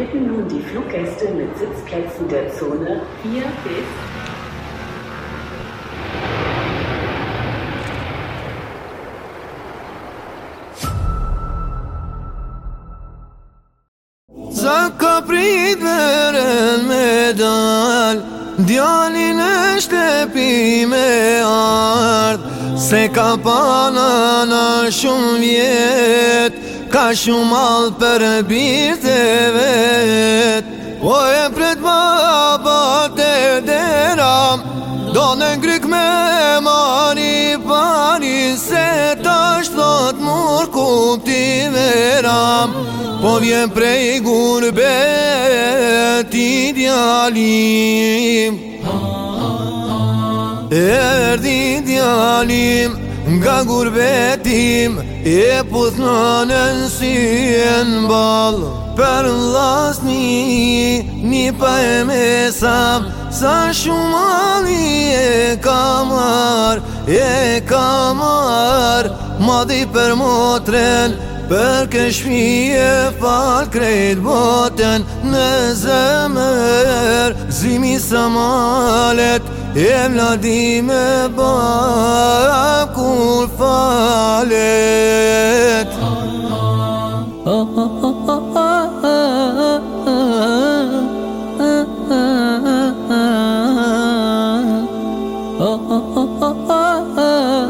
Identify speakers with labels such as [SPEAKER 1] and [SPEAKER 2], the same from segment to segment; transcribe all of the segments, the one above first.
[SPEAKER 1] bitten nun die Fluggäste mit Sitzplätzen der Zone 4 bis
[SPEAKER 2] زاك بريد الميدان Djalin e shtepi me ardë Se ka pana në shumë vjetë Ka shumë alë për birë të vetë O e prit më abat e dera Do në ngryk me mani pani se ta Po vjen prej gurbet i djalim Erdi djalim nga gurbetim E puthnanën si e në bal Për lasni një pa e mesam Sa shumani e kamar E kamar Madhi për motren Për këshmi e falë krejt botën në zemër Zimi së malet e vladi me bab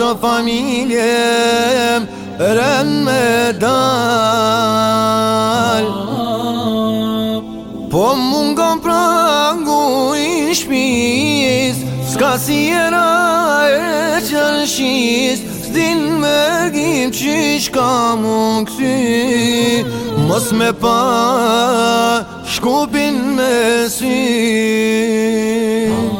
[SPEAKER 2] do familje Rën me dal Po mungon prangu i shpis Ska si e ra e qërshis me gjim që shka mung kësi Mos me pa shkupin me si Mos me pa shkupin me si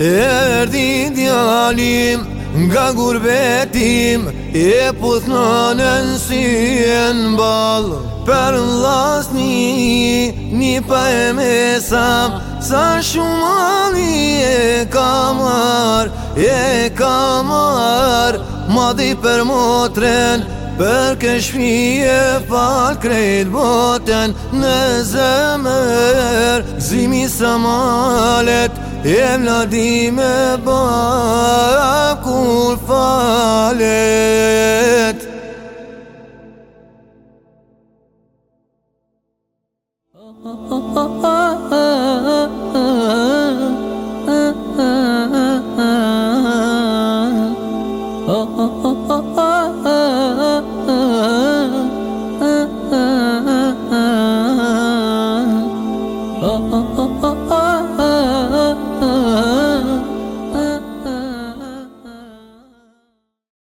[SPEAKER 2] Erdi erdin djalim Nga gurbetim E pëthnanën si e në bal Për lasni Një pa e mesam Sa shumani e kamar E kamar Ma di për motren Për këshmi e fal krejt boten Në zemër Zimi sa malet يا بلادي مبارك
[SPEAKER 1] Oh, oh, oh, oh, oh.